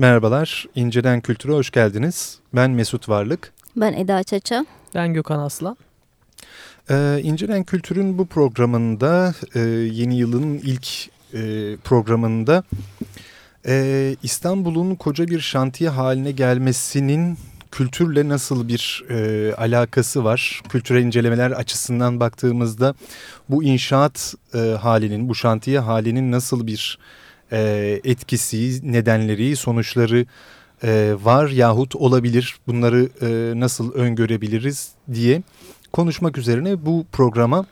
Merhabalar, İnceden Kültür'e hoş geldiniz. Ben Mesut Varlık. Ben Eda Çaça. Ben Gökhan Aslan. Ee, İnceden Kültür'ün bu programında, e, yeni yılın ilk e, programında e, İstanbul'un koca bir şantiye haline gelmesinin kültürle nasıl bir e, alakası var? Kültürel incelemeler açısından baktığımızda bu inşaat e, halinin, bu şantiye halinin nasıl bir e, etkisi, nedenleri, sonuçları e, var yahut olabilir? Bunları e, nasıl öngörebiliriz diye konuşmak üzerine bu programa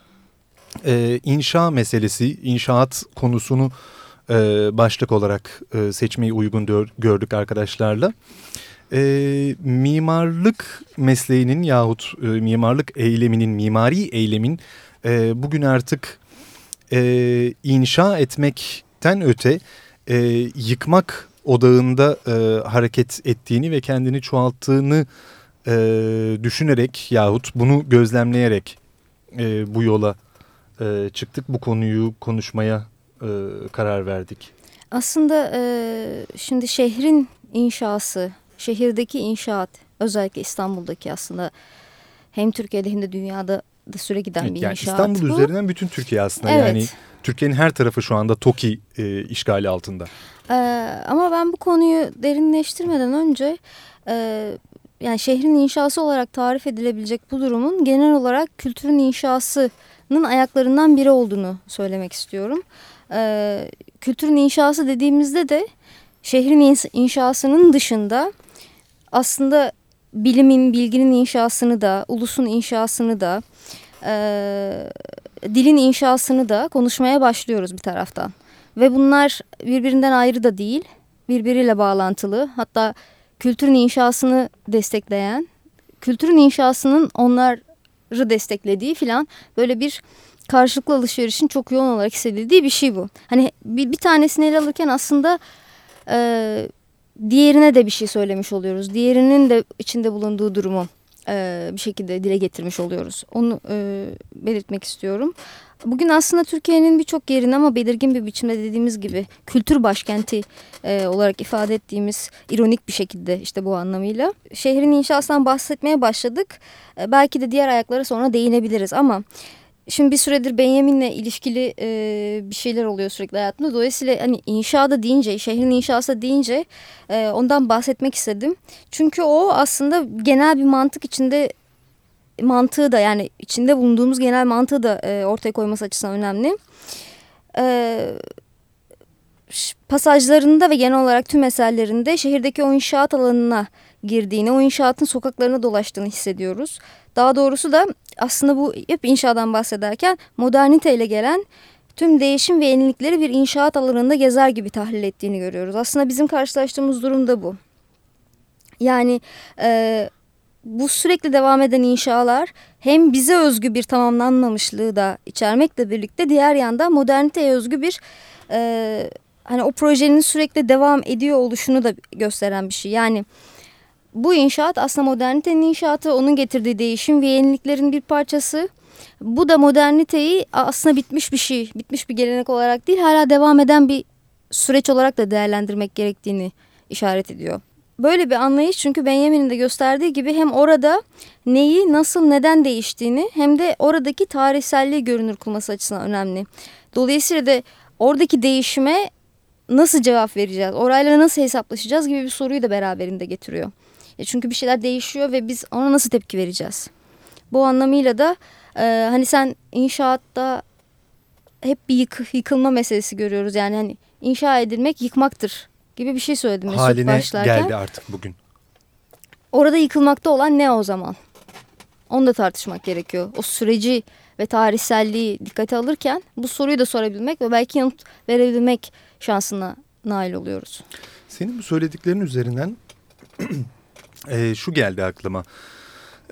e, inşa meselesi, inşaat konusunu e, başlık olarak e, seçmeyi uygun gördük arkadaşlarla. E, mimarlık mesleğinin yahut e, mimarlık eyleminin, mimari eylemin e, bugün artık e, inşa etmekten öte e, yıkmak odağında e, hareket ettiğini ve kendini çoğalttığını e, düşünerek yahut bunu gözlemleyerek e, bu yola e, çıktık. Bu konuyu konuşmaya e, karar verdik. Aslında e, şimdi şehrin inşası, şehirdeki inşaat özellikle İstanbul'daki aslında hem Türkiye'de hem de dünyada da süre giden bir yani inşaat İstanbul bu. üzerinden bütün Türkiye aslında evet. yani Türkiye'nin her tarafı şu anda TOKİ e, işgali altında. Ee, ama ben bu konuyu derinleştirmeden önce e, yani şehrin inşası olarak tarif edilebilecek bu durumun genel olarak kültürün inşasının ayaklarından biri olduğunu söylemek istiyorum. Ee, kültürün inşası dediğimizde de şehrin inşasının dışında aslında bilimin, bilginin inşasını da, ulusun inşasını da, e, dilin inşasını da konuşmaya başlıyoruz bir taraftan. Ve bunlar birbirinden ayrı da değil, birbiriyle bağlantılı. Hatta kültürün inşasını destekleyen, kültürün inşasının onları desteklediği filan böyle bir karşılıklı alışverişin çok yoğun olarak hissedildiği bir şey bu. Hani bir, bir tanesini ele alırken aslında e, diğerine de bir şey söylemiş oluyoruz. Diğerinin de içinde bulunduğu durumu e, bir şekilde dile getirmiş oluyoruz. Onu e, belirtmek istiyorum. Bugün aslında Türkiye'nin birçok yerini ama belirgin bir biçimde dediğimiz gibi kültür başkenti e, olarak ifade ettiğimiz ironik bir şekilde işte bu anlamıyla. Şehrin inşasından bahsetmeye başladık. E, belki de diğer ayaklara sonra değinebiliriz ama... Şimdi bir süredir Benjamin'le ilişkili e, bir şeyler oluyor sürekli hayatımda. Dolayısıyla hani inşaada deyince, şehrin inşası deyince e, ondan bahsetmek istedim. Çünkü o aslında genel bir mantık içinde mantığı da yani içinde bulunduğumuz genel mantığı da e, ortaya koyması açısından önemli. E, pasajlarında ve genel olarak tüm eserlerinde şehirdeki o inşaat alanına girdiğini, o inşaatın sokaklarına dolaştığını hissediyoruz. Daha doğrusu da aslında bu hep inşaattan bahsederken moderniteyle gelen tüm değişim ve yenilikleri bir inşaat alanında gezer gibi tahlil ettiğini görüyoruz. Aslında bizim karşılaştığımız durum da bu. Yani e, bu sürekli devam eden inşalar hem bize özgü bir tamamlanmamışlığı da içermekle birlikte diğer yanda moderniteye özgü bir e, hani o projenin sürekli devam ediyor oluşunu da gösteren bir şey. Yani bu inşaat aslında modernitenin inşaatı, onun getirdiği değişim ve yeniliklerin bir parçası. Bu da moderniteyi aslında bitmiş bir şey, bitmiş bir gelenek olarak değil, hala devam eden bir süreç olarak da değerlendirmek gerektiğini işaret ediyor. Böyle bir anlayış çünkü Benjamin'in de gösterdiği gibi hem orada neyi, nasıl, neden değiştiğini hem de oradaki tarihselliği görünür kılması açısından önemli. Dolayısıyla da oradaki değişime nasıl cevap vereceğiz, orayla nasıl hesaplaşacağız gibi bir soruyu da beraberinde getiriyor. E çünkü bir şeyler değişiyor ve biz ona nasıl tepki vereceğiz? Bu anlamıyla da e, hani sen inşaatta hep bir yık, yıkılma meselesi görüyoruz. Yani hani inşa edilmek yıkmaktır gibi bir şey söyledim Mesut Haline başlarken. geldi artık bugün. Orada yıkılmakta olan ne o zaman? Onu da tartışmak gerekiyor. O süreci ve tarihselliği dikkate alırken bu soruyu da sorabilmek ve belki yanıt verebilmek şansına nail oluyoruz. Senin bu söylediklerin üzerinden e, şu geldi aklıma.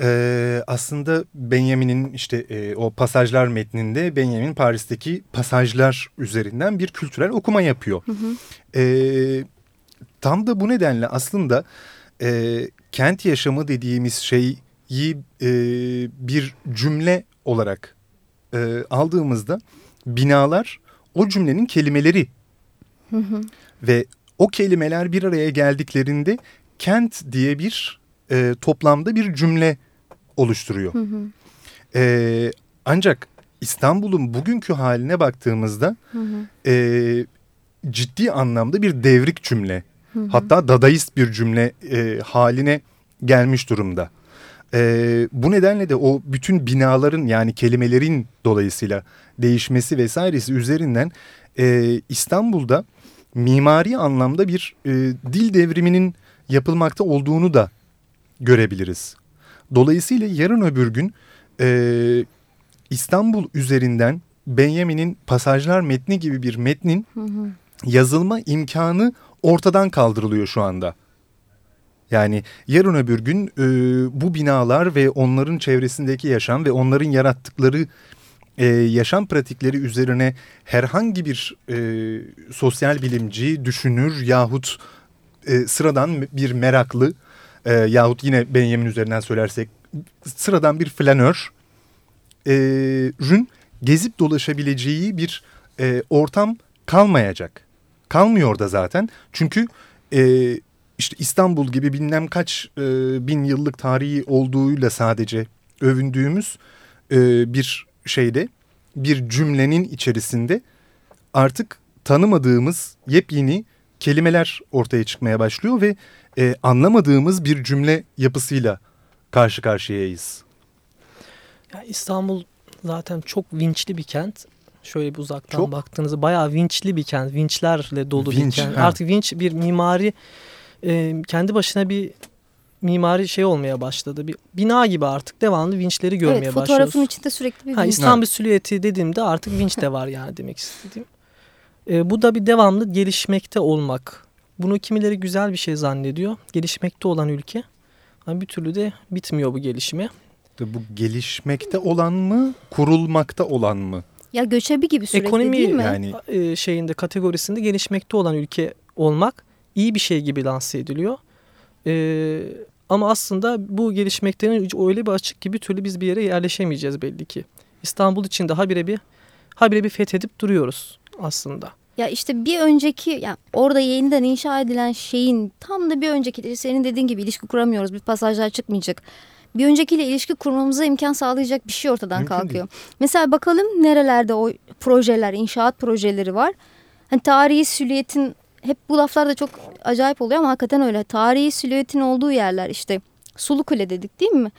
Ee, aslında Benjamin'in işte e, o pasajlar metninde Benjamin Paris'teki pasajlar üzerinden bir kültürel okuma yapıyor. Hı hı. Ee, tam da bu nedenle aslında e, kent yaşamı dediğimiz şeyi e, bir cümle olarak e, aldığımızda binalar o cümlenin kelimeleri hı hı. ve o kelimeler bir araya geldiklerinde kent diye bir e, toplamda bir cümle oluşturuyor. Hı hı. E, ancak İstanbul'un bugünkü haline baktığımızda hı hı. E, ciddi anlamda bir devrik cümle. Hı hı. Hatta dadaist bir cümle e, haline gelmiş durumda. E, bu nedenle de o bütün binaların yani kelimelerin dolayısıyla değişmesi vesairesi üzerinden e, İstanbul'da mimari anlamda bir e, dil devriminin yapılmakta olduğunu da görebiliriz. Dolayısıyla yarın öbür gün e, İstanbul üzerinden Benjamin'in Pasajlar metni gibi bir metnin hı hı. yazılma imkanı ortadan kaldırılıyor şu anda. Yani yarın öbür gün e, bu binalar ve onların çevresindeki yaşam ve onların yarattıkları e, yaşam pratikleri üzerine herhangi bir e, sosyal bilimci, düşünür yahut e, sıradan bir meraklı e, yahut yine Benjamin üzerinden söylersek sıradan bir flanör e, rün gezip dolaşabileceği bir e, ortam kalmayacak. Kalmıyor da zaten çünkü e, işte İstanbul gibi bilmem kaç e, bin yıllık tarihi olduğuyla sadece övündüğümüz e, bir şeyde bir cümlenin içerisinde artık tanımadığımız yepyeni kelimeler ortaya çıkmaya başlıyor ve e, anlamadığımız bir cümle yapısıyla karşı karşıyayız. Ya İstanbul zaten çok vinçli bir kent. Şöyle bir uzaktan çok. baktığınızda bayağı vinçli bir kent. Vinçlerle dolu vinç, bir kent. He. Artık vinç bir mimari e, kendi başına bir mimari şey olmaya başladı. Bir bina gibi artık devamlı vinçleri görmeye evet, başlıyoruz. fotoğrafın içinde sürekli bir vinç. İstanbul evet. silüeti dediğimde artık vinç de var yani demek istediğim. E, bu da bir devamlı gelişmekte olmak. Bunu kimileri güzel bir şey zannediyor. Gelişmekte olan ülke. Ama bir türlü de bitmiyor bu gelişme. Bu gelişmekte olan mı, kurulmakta olan mı? Ya göçebi gibi sürekli Ekonomi değil mi? Yani... E, şeyinde kategorisinde gelişmekte olan ülke olmak iyi bir şey gibi lanse ediliyor. Ee, ama aslında bu gelişmeklerin öyle bir açık gibi türlü biz bir yere yerleşemeyeceğiz belli ki. İstanbul için daha birebir habire bir fethedip duruyoruz aslında. Ya işte bir önceki yani orada yeniden inşa edilen şeyin tam da bir önceki senin dediğin gibi ilişki kuramıyoruz. Bir pasajlar çıkmayacak. Bir öncekiyle ilişki kurmamıza imkan sağlayacak bir şey ortadan Mümkün kalkıyor. Değil. Mesela bakalım nerelerde o projeler, inşaat projeleri var. Hani tarihi sülüyetin hep bu laflar da çok acayip oluyor ama hakikaten öyle. Tarihi silüetin olduğu yerler işte Sulu Kule dedik değil mi?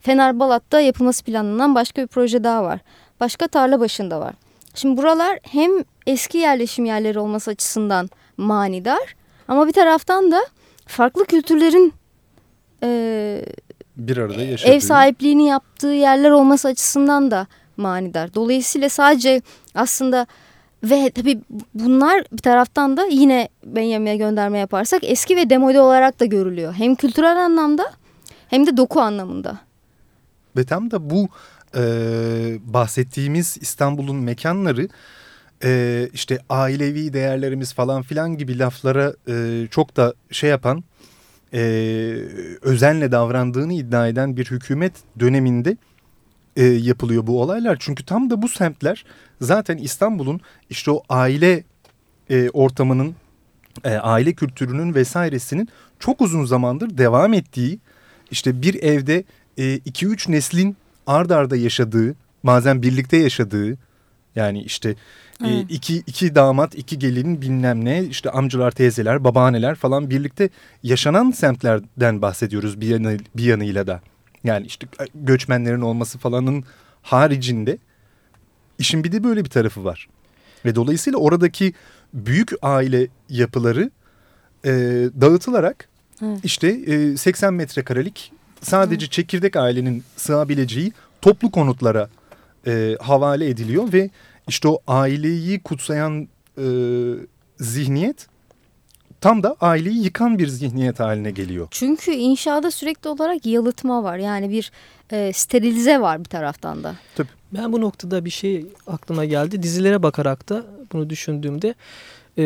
Fenerbalat'ta yapılması planlanan başka bir proje daha var. Başka tarla başında var. Şimdi buralar hem eski yerleşim yerleri olması açısından manidar ama bir taraftan da farklı kültürlerin e, bir arada yaşadığı. ev sahipliğini yaptığı yerler olması açısından da manidar. Dolayısıyla sadece aslında ve tabii bunlar bir taraftan da yine Benjamin'e gönderme yaparsak eski ve demode olarak da görülüyor. Hem kültürel anlamda hem de doku anlamında. Ve tam da bu e, bahsettiğimiz İstanbul'un mekanları e, işte ailevi değerlerimiz falan filan gibi laflara e, çok da şey yapan e, özenle davrandığını iddia eden bir hükümet döneminde e, yapılıyor bu olaylar. Çünkü tam da bu semtler zaten İstanbul'un işte o aile e, ortamının, e, aile kültürünün vesairesinin çok uzun zamandır devam ettiği, işte bir evde 2-3 e, neslin ard arda yaşadığı, bazen birlikte yaşadığı, yani işte e, iki, iki damat, iki gelin bilmem ne, işte amcalar, teyzeler, babaanneler falan birlikte yaşanan semtlerden bahsediyoruz bir, yanı, bir yanıyla da. Yani işte göçmenlerin olması falanın haricinde işin bir de böyle bir tarafı var. Ve dolayısıyla oradaki büyük aile yapıları e, dağıtılarak evet. işte e, 80 metrekarelik sadece çekirdek ailenin sığabileceği toplu konutlara e, havale ediliyor ve işte o aileyi kutsayan e, zihniyet tam da aileyi yıkan bir zihniyet haline geliyor. Çünkü inşaada sürekli olarak yalıtma var. Yani bir e, sterilize var bir taraftan da. Tabii. Ben bu noktada bir şey aklıma geldi. Dizilere bakarak da bunu düşündüğümde e,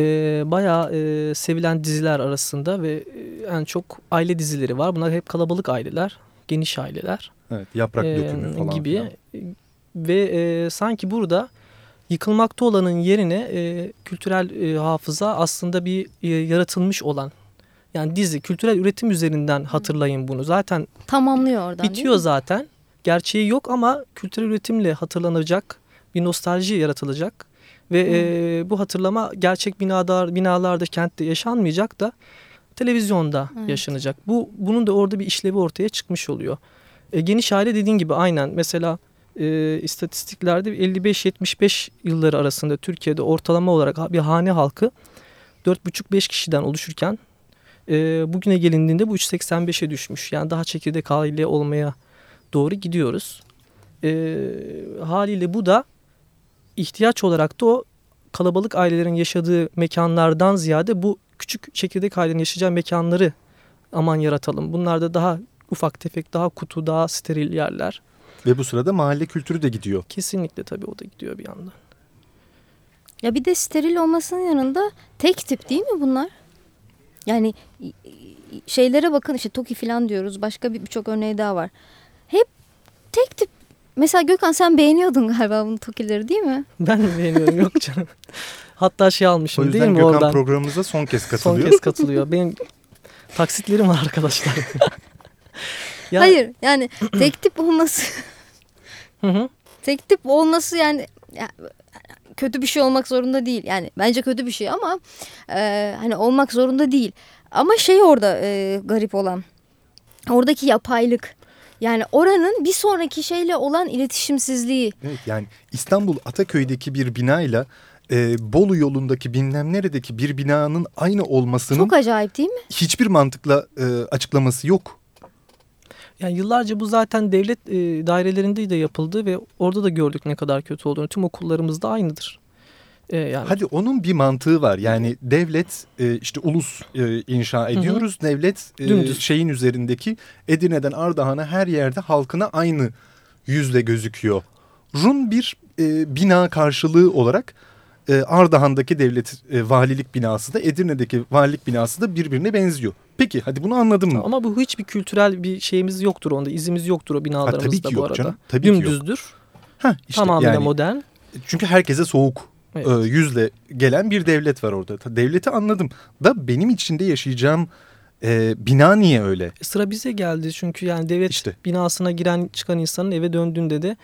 bayağı e, sevilen diziler arasında ve e, en çok aile dizileri var. Bunlar hep kalabalık aileler, geniş aileler. Evet, yaprak dökümü e, falan. Gibi. Falan. Ve e, sanki burada yıkılmakta olanın yerine e, kültürel e, hafıza aslında bir e, yaratılmış olan yani dizi kültürel üretim üzerinden hatırlayın bunu. Zaten tamamlıyor oradan. Bitiyor zaten. Gerçeği yok ama kültürel üretimle hatırlanacak bir nostalji yaratılacak ve e, bu hatırlama gerçek binalar binalarda kentte yaşanmayacak da televizyonda evet. yaşanacak. Bu bunun da orada bir işlevi ortaya çıkmış oluyor. E, geniş aile dediğin gibi aynen mesela e, istatistiklerde 55-75 yılları arasında Türkiye'de ortalama olarak bir hane halkı 4,5-5 kişiden oluşurken e, bugüne gelindiğinde bu 3.85'e düşmüş. Yani daha çekirdek aile olmaya doğru gidiyoruz. E, haliyle bu da ihtiyaç olarak da o kalabalık ailelerin yaşadığı mekanlardan ziyade bu küçük çekirdek ailenin yaşayacağı mekanları aman yaratalım. Bunlar da daha ufak tefek, daha kutu, daha steril yerler. Ve bu sırada mahalle kültürü de gidiyor. Kesinlikle tabii o da gidiyor bir yandan. Ya bir de steril olmasının yanında tek tip değil mi bunlar? Yani şeylere bakın işte Toki falan diyoruz. Başka birçok bir örneği daha var. Hep tek tip. Mesela Gökhan sen beğeniyordun galiba bunu Tokileri değil mi? Ben mi beğeniyorum yok canım. Hatta şey almışım değil mi Gökhan oradan? programımıza son kez katılıyor. Son kez katılıyor. Benim taksitlerim var arkadaşlar. ya... Hayır yani tek tip olması. tek tip olması yani, yani kötü bir şey olmak zorunda değil. Yani bence kötü bir şey ama e, hani olmak zorunda değil. Ama şey orada e, garip olan oradaki yapaylık. Yani oranın bir sonraki şeyle olan iletişimsizliği. Evet yani İstanbul Ataköy'deki bir binayla e, Bolu yolundaki bilmem neredeki bir binanın aynı olmasının... Çok acayip değil mi? Hiçbir mantıkla e, açıklaması yok. Yani yıllarca bu zaten devlet e, dairelerinde de yapıldı ve orada da gördük ne kadar kötü olduğunu. Tüm okullarımızda aynıdır. E, yani. Hadi onun bir mantığı var. Yani devlet e, işte ulus e, inşa ediyoruz. Hı hı. Devlet e, şeyin üzerindeki Edirne'den Ardahan'a her yerde halkına aynı yüzle gözüküyor. Run bir e, bina karşılığı olarak e, Ardahan'daki devlet e, valilik binası da Edirne'deki valilik binası da birbirine benziyor. Peki hadi bunu anladım mı? Ama bu hiçbir kültürel bir şeyimiz yoktur onda. izimiz yoktur o binalarımızda ha, tabii ki bu yok arada. Canım, tabii Dümdüzdür. Ki yok. Heh, işte Tamamıyla yani, modern. Çünkü herkese soğuk evet. e, yüzle gelen bir devlet var orada. Devleti anladım. Da benim içinde yaşayacağım e, bina niye öyle? Sıra bize geldi çünkü yani devlet işte. binasına giren çıkan insanın eve döndüğünde de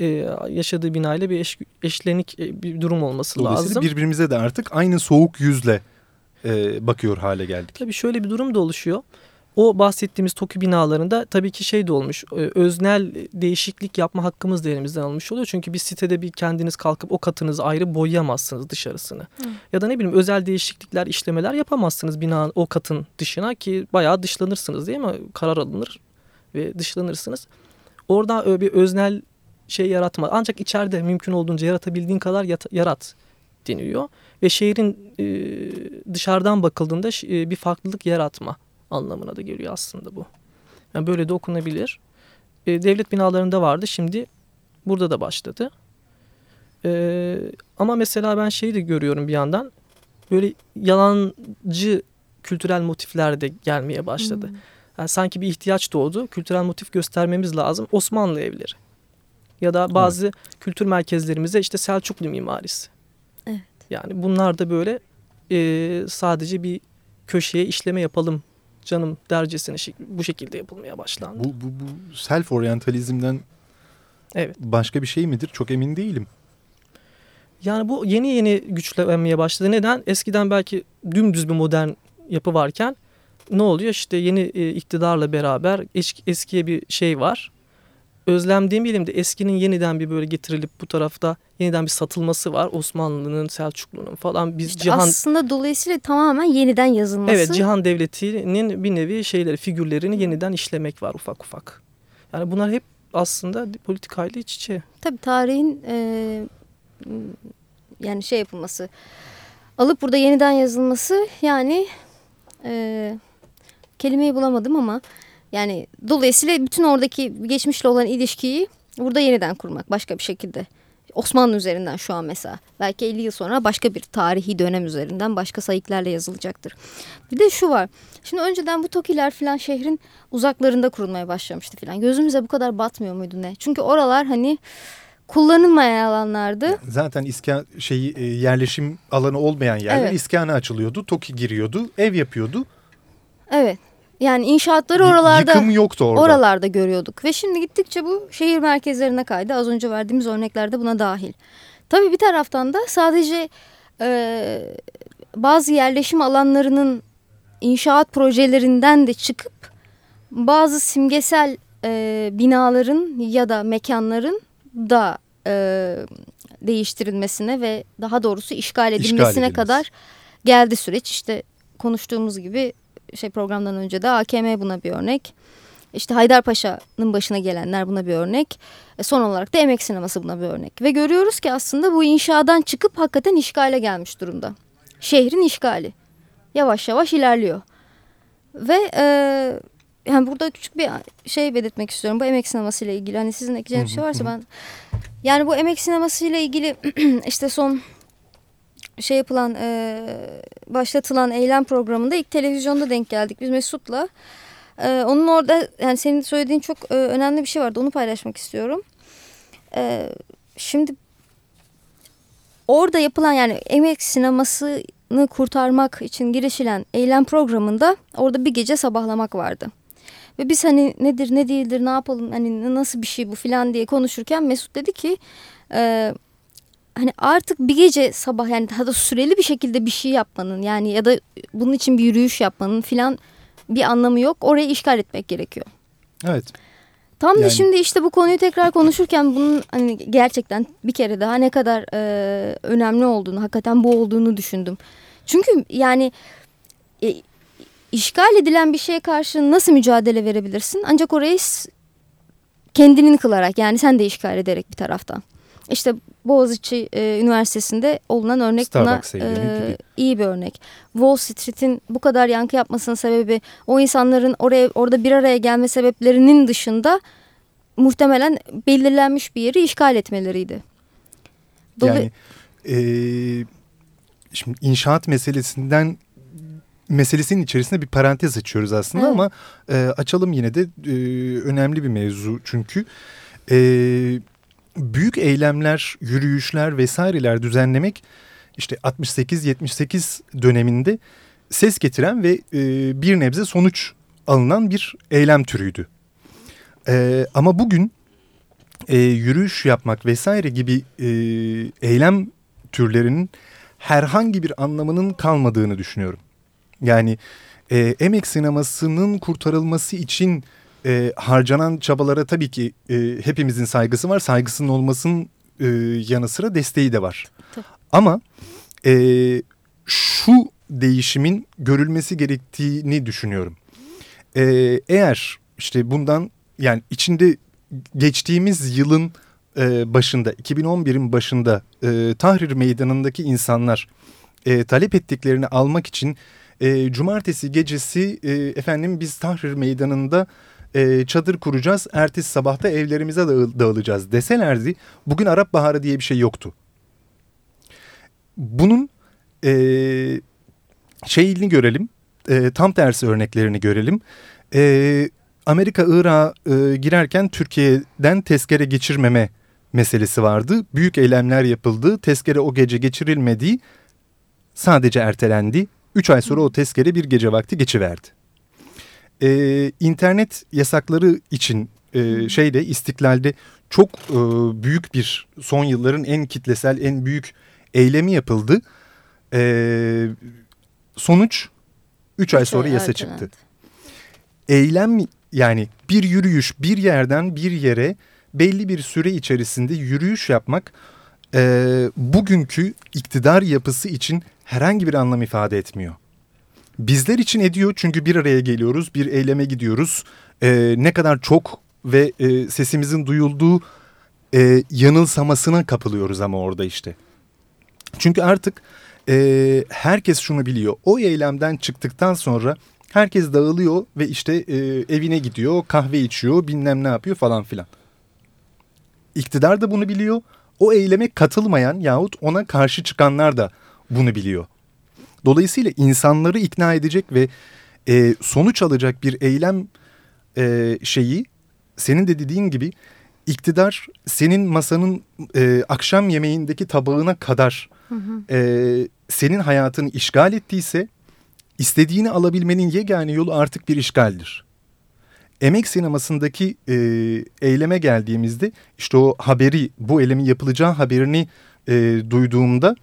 e, yaşadığı binayla bir eş, eşlenik e, bir durum olması lazım. birbirimize de artık aynı soğuk yüzle e, bakıyor hale geldik. Tabii şöyle bir durum da oluşuyor. O bahsettiğimiz TOKİ binalarında tabii ki şey de olmuş. E, öznel değişiklik yapma hakkımız da elimizden alınmış oluyor. Çünkü bir sitede bir kendiniz kalkıp o katınızı ayrı boyayamazsınız dışarısını. Hı. Ya da ne bileyim özel değişiklikler, işlemeler yapamazsınız binanın o katın dışına ki bayağı dışlanırsınız değil mi? Karar alınır ve dışlanırsınız. Orada bir öznel şey yaratma. Ancak içeride mümkün olduğunca yaratabildiğin kadar yarat deniyor. Ve şehrin e, dışarıdan bakıldığında e, bir farklılık yaratma anlamına da geliyor aslında bu. Yani böyle de okunabilir. E, devlet binalarında vardı şimdi burada da başladı. E, ama mesela ben şeyi de görüyorum bir yandan böyle yalancı kültürel motifler de gelmeye başladı. Hmm. Yani sanki bir ihtiyaç doğdu. Kültürel motif göstermemiz lazım. Osmanlı evleri. Ya da bazı evet. kültür merkezlerimize işte Selçuklu mimarisi. Evet. Yani bunlar da böyle e, sadece bir köşeye işleme yapalım canım dercesine bu şekilde yapılmaya başlandı. Bu, bu, bu self oryantalizmden evet. başka bir şey midir? Çok emin değilim. Yani bu yeni yeni güçlenmeye başladı. Neden? Eskiden belki dümdüz bir modern yapı varken ne oluyor? İşte yeni e, iktidarla beraber eski, eskiye bir şey var özlem demeyelim de eskinin yeniden bir böyle getirilip bu tarafta yeniden bir satılması var. Osmanlı'nın, Selçuklu'nun falan. Biz işte cihan aslında dolayısıyla tamamen yeniden yazılması. Evet, cihan devletinin bir nevi şeyleri, figürlerini yeniden işlemek var ufak ufak. Yani bunlar hep aslında politikayla iç içe. Tabii tarihin e, yani şey yapılması, alıp burada yeniden yazılması yani e, kelimeyi bulamadım ama yani dolayısıyla bütün oradaki geçmişle olan ilişkiyi burada yeniden kurmak başka bir şekilde. Osmanlı üzerinden şu an mesela. Belki 50 yıl sonra başka bir tarihi dönem üzerinden başka sayıklarla yazılacaktır. Bir de şu var. Şimdi önceden bu tokiler falan şehrin uzaklarında kurulmaya başlamıştı falan. Gözümüze bu kadar batmıyor muydu ne? Çünkü oralar hani kullanılmayan alanlardı. Zaten iskan şeyi e, yerleşim alanı olmayan yerler evet. iskana açılıyordu. TOKİ giriyordu, ev yapıyordu. Evet. Yani inşaatları oralarda yıkım yoktu orada. Oralarda görüyorduk ve şimdi gittikçe bu şehir merkezlerine kaydı. Az önce verdiğimiz örneklerde buna dahil. Tabii bir taraftan da sadece e, bazı yerleşim alanlarının inşaat projelerinden de çıkıp bazı simgesel e, binaların ya da mekanların da e, değiştirilmesine ve daha doğrusu işgal edilmesine işgal kadar geldi süreç. İşte konuştuğumuz gibi şey programdan önce de AKM buna bir örnek. İşte Haydarpaşa'nın başına gelenler buna bir örnek. E son olarak da Emek Sineması buna bir örnek. Ve görüyoruz ki aslında bu inşadan çıkıp hakikaten işgale gelmiş durumda. Şehrin işgali. Yavaş yavaş ilerliyor. Ve e, yani burada küçük bir şey belirtmek istiyorum. Bu emek sineması ile ilgili. Hani sizin ekleyeceğiniz bir şey varsa ben... Yani bu emek sineması ile ilgili işte son şey yapılan e, başlatılan eylem programında ilk televizyonda denk geldik biz Mesut'la. E, onun orada yani senin söylediğin çok e, önemli bir şey vardı onu paylaşmak istiyorum. E, şimdi orada yapılan yani emek sinemasını kurtarmak için girişilen eylem programında orada bir gece sabahlamak vardı. Ve biz hani nedir ne değildir ne yapalım hani nasıl bir şey bu filan diye konuşurken Mesut dedi ki e, hani artık bir gece sabah yani daha da süreli bir şekilde bir şey yapmanın yani ya da bunun için bir yürüyüş yapmanın filan bir anlamı yok. Orayı işgal etmek gerekiyor. Evet. Tam yani... da şimdi işte bu konuyu tekrar konuşurken bunun hani gerçekten bir kere daha ne kadar e, önemli olduğunu, hakikaten bu olduğunu düşündüm. Çünkü yani e, işgal edilen bir şeye karşı nasıl mücadele verebilirsin? Ancak orayı kendinin kılarak yani sen de işgal ederek bir taraftan. İşte Boğaziçi e, Üniversitesi'nde olunan örnek Starbucks buna e, iyi bir örnek. Wall Street'in bu kadar yankı yapmasının sebebi o insanların oraya orada bir araya gelme sebeplerinin dışında muhtemelen belirlenmiş bir yeri işgal etmeleriydi. Dolu yani e, şimdi inşaat meselesinden meselesinin içerisinde bir parantez açıyoruz aslında evet. ama e, açalım yine de e, önemli bir mevzu çünkü e, büyük eylemler, yürüyüşler vesaireler düzenlemek işte 68-78 döneminde ses getiren ve e, bir nebze sonuç alınan bir eylem türüydü. E, ama bugün e, yürüyüş yapmak vesaire gibi e, eylem türlerinin herhangi bir anlamının kalmadığını düşünüyorum. Yani e, emek sinemasının kurtarılması için e, harcanan çabalara tabii ki e, hepimizin saygısı var. Saygısının olmasının e, yanı sıra desteği de var. Tabii. Ama e, şu değişimin görülmesi gerektiğini düşünüyorum. E, eğer işte bundan yani içinde geçtiğimiz yılın e, başında 2011'in başında e, Tahrir Meydanı'ndaki insanlar e, talep ettiklerini almak için e, cumartesi gecesi e, efendim biz Tahrir Meydanı'nda e, çadır kuracağız. Ertesi sabahta evlerimize dağılacağız deselerdi bugün Arap Baharı diye bir şey yoktu. Bunun e, şeyini görelim. E, tam tersi örneklerini görelim. E, Amerika Irak'a e, girerken Türkiye'den tezkere geçirmeme meselesi vardı. Büyük eylemler yapıldı. Tezkere o gece geçirilmedi. Sadece ertelendi. Üç ay sonra o tezkere bir gece vakti geçiverdi e, internet yasakları için e, şeyde istiklalde çok e, büyük bir son yılların en kitlesel en büyük eylemi yapıldı. E, sonuç 3 ay sonra yasa çıktı. Eylem yani bir yürüyüş bir yerden bir yere belli bir süre içerisinde yürüyüş yapmak e, bugünkü iktidar yapısı için herhangi bir anlam ifade etmiyor. Bizler için ediyor çünkü bir araya geliyoruz, bir eyleme gidiyoruz. Ee, ne kadar çok ve e, sesimizin duyulduğu e, yanılsamasına kapılıyoruz ama orada işte. Çünkü artık e, herkes şunu biliyor. O eylemden çıktıktan sonra herkes dağılıyor ve işte e, evine gidiyor, kahve içiyor, bilmem ne yapıyor falan filan. İktidar da bunu biliyor. O eyleme katılmayan yahut ona karşı çıkanlar da bunu biliyor. Dolayısıyla insanları ikna edecek ve e, sonuç alacak bir eylem e, şeyi senin de dediğin gibi iktidar senin masanın e, akşam yemeğindeki tabağına kadar hı hı. E, senin hayatını işgal ettiyse istediğini alabilmenin yegane yolu artık bir işgaldir. Emek sinemasındaki e, eyleme geldiğimizde işte o haberi bu eylemin yapılacağı haberini e, duyduğumda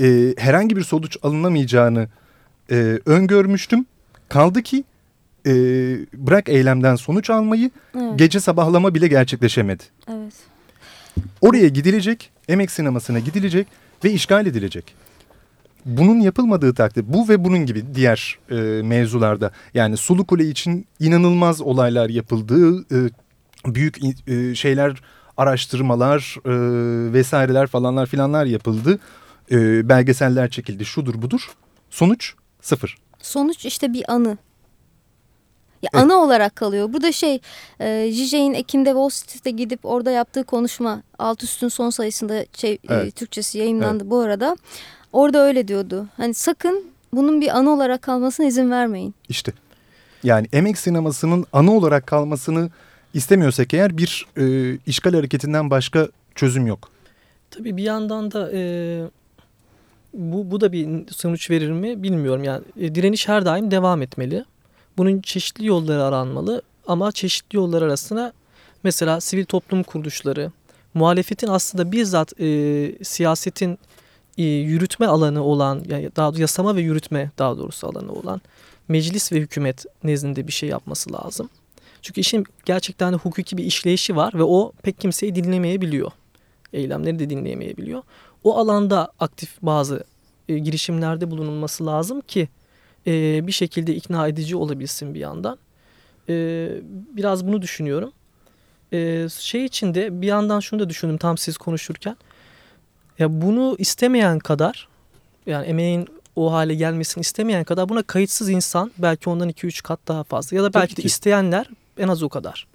e, herhangi bir sonuç alınamayacağını e, öngörmüştüm. Kaldı ki e, bırak eylemden sonuç almayı evet. gece sabahlama bile gerçekleşemedi. Evet. Oraya gidilecek, emek sinemasına gidilecek ve işgal edilecek. Bunun yapılmadığı takdirde bu ve bunun gibi diğer e, mevzularda yani Sulu Kule için inanılmaz olaylar yapıldığı e, büyük e, şeyler araştırmalar e, vesaireler falanlar filanlar yapıldı. E, belgeseller çekildi şudur budur. Sonuç sıfır. Sonuç işte bir anı. Ya evet. ana olarak kalıyor. Burada şey e, Jijek'in Ekim'de Wall Street'e gidip orada yaptığı konuşma alt üstün son sayısında şey, evet. e, Türkçesi yayınlandı evet. bu arada. Orada öyle diyordu. Hani sakın bunun bir anı olarak kalmasına izin vermeyin. İşte yani emek sinemasının anı olarak kalmasını istemiyorsak eğer bir e, işgal hareketinden başka çözüm yok. Tabii bir yandan da e, bu, bu da bir sonuç verir mi bilmiyorum. Yani e, direniş her daim devam etmeli. Bunun çeşitli yolları aranmalı ama çeşitli yollar arasında mesela sivil toplum kuruluşları, muhalefetin aslında bizzat e, siyasetin e, yürütme alanı olan, yani daha yasama ve yürütme daha doğrusu alanı olan meclis ve hükümet nezdinde bir şey yapması lazım. Çünkü işin gerçekten hukuki bir işleyişi var ve o pek kimseyi dinlemeyebiliyor. Eylemleri de dinleyemeyebiliyor. O alanda aktif bazı e, girişimlerde bulunulması lazım ki e, bir şekilde ikna edici olabilsin bir yandan. E, biraz bunu düşünüyorum. E, şey içinde bir yandan şunu da düşündüm tam siz konuşurken. Ya bunu istemeyen kadar yani emeğin o hale gelmesini istemeyen kadar buna kayıtsız insan belki ondan 2-3 kat daha fazla ya da belki de isteyenler en az o kadar.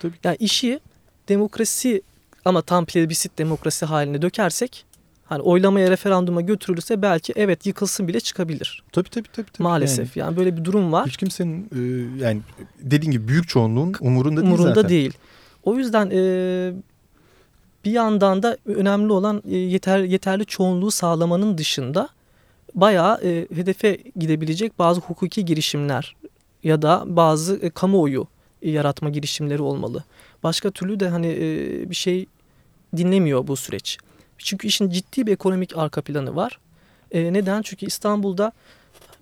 Tabii. Yani işi demokrasi ama tam plebisit demokrasi haline dökersek hani oylamaya referanduma götürülürse belki evet yıkılsın bile çıkabilir. Tabii tabii tabii. tabii. Maalesef yani. yani böyle bir durum var. Hiç kimsenin e, yani dediğin gibi büyük çoğunluğun umurunda değil umurunda zaten. değil. O yüzden e, bir yandan da önemli olan e, yeter, yeterli çoğunluğu sağlamanın dışında bayağı e, hedefe gidebilecek bazı hukuki girişimler ya da bazı e, kamuoyu yaratma girişimleri olmalı. Başka türlü de hani e, bir şey dinlemiyor bu süreç. Çünkü işin ciddi bir ekonomik arka planı var. E, neden? Çünkü İstanbul'da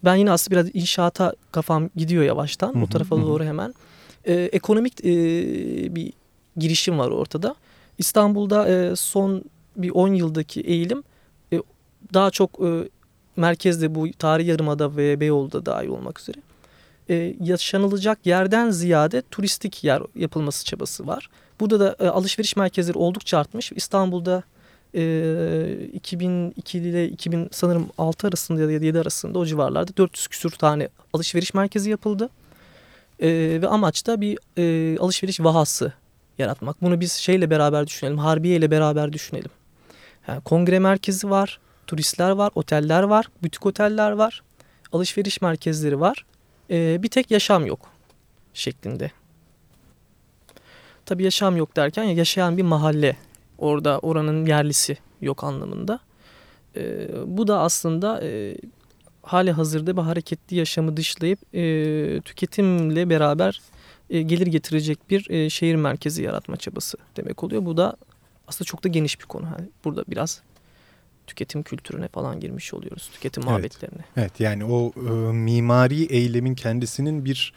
ben yine aslında biraz inşaata kafam gidiyor yavaştan. Hı hı, o tarafa hı. doğru hemen. E, ekonomik e, bir girişim var ortada. İstanbul'da e, son bir 10 yıldaki eğilim e, daha çok e, merkezde bu tarihi yarımada ve Beyoğlu'da dahil olmak üzere e, yaşanılacak yerden ziyade turistik yer yapılması çabası var. Burada da e, alışveriş merkezleri oldukça artmış. İstanbul'da e, 2002 ile 2000 sanırım 6 arasında ya da 7 arasında o civarlarda 400 küsur tane alışveriş merkezi yapıldı. E, ve amaç da bir e, alışveriş vahası yaratmak. Bunu biz şeyle beraber düşünelim, Harbiye ile beraber düşünelim. Yani kongre merkezi var, turistler var, oteller var, butik oteller var, alışveriş merkezleri var. E, bir tek yaşam yok şeklinde. Tabii yaşam yok derken yaşayan bir mahalle orada oranın yerlisi yok anlamında. E, bu da aslında e, hali hazırda bir hareketli yaşamı dışlayıp e, tüketimle beraber e, gelir getirecek bir e, şehir merkezi yaratma çabası demek oluyor. Bu da aslında çok da geniş bir konu. Yani burada biraz tüketim kültürüne falan girmiş oluyoruz. Tüketim evet. muhabbetlerine. Evet yani o e, mimari eylemin kendisinin bir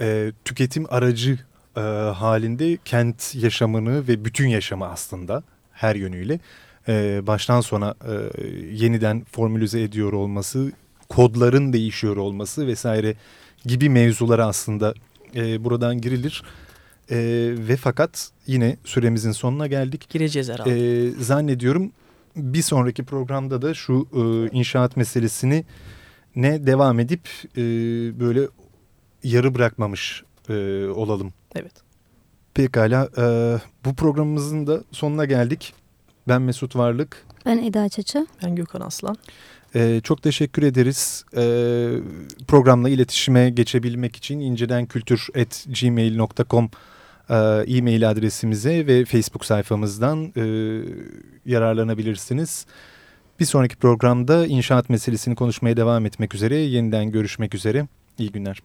e, tüketim aracı e, halinde kent yaşamını ve bütün yaşamı aslında her yönüyle e, baştan sona e, yeniden formülize ediyor olması, kodların değişiyor olması vesaire gibi mevzulara aslında e, buradan girilir. E, ve fakat yine süremizin sonuna geldik. Gireceğiz herhalde. E, zannediyorum bir sonraki programda da şu e, inşaat meselesini ne devam edip e, böyle yarı bırakmamış e, olalım. Evet. Pekala e, bu programımızın da sonuna geldik. Ben Mesut Varlık. Ben Eda Çaça. Ben Gökhan Aslan. Ee, çok teşekkür ederiz. Ee, programla iletişime geçebilmek için incedenkültür.gmail.com e-mail adresimize ve Facebook sayfamızdan e, yararlanabilirsiniz. Bir sonraki programda inşaat meselesini konuşmaya devam etmek üzere. Yeniden görüşmek üzere. İyi günler.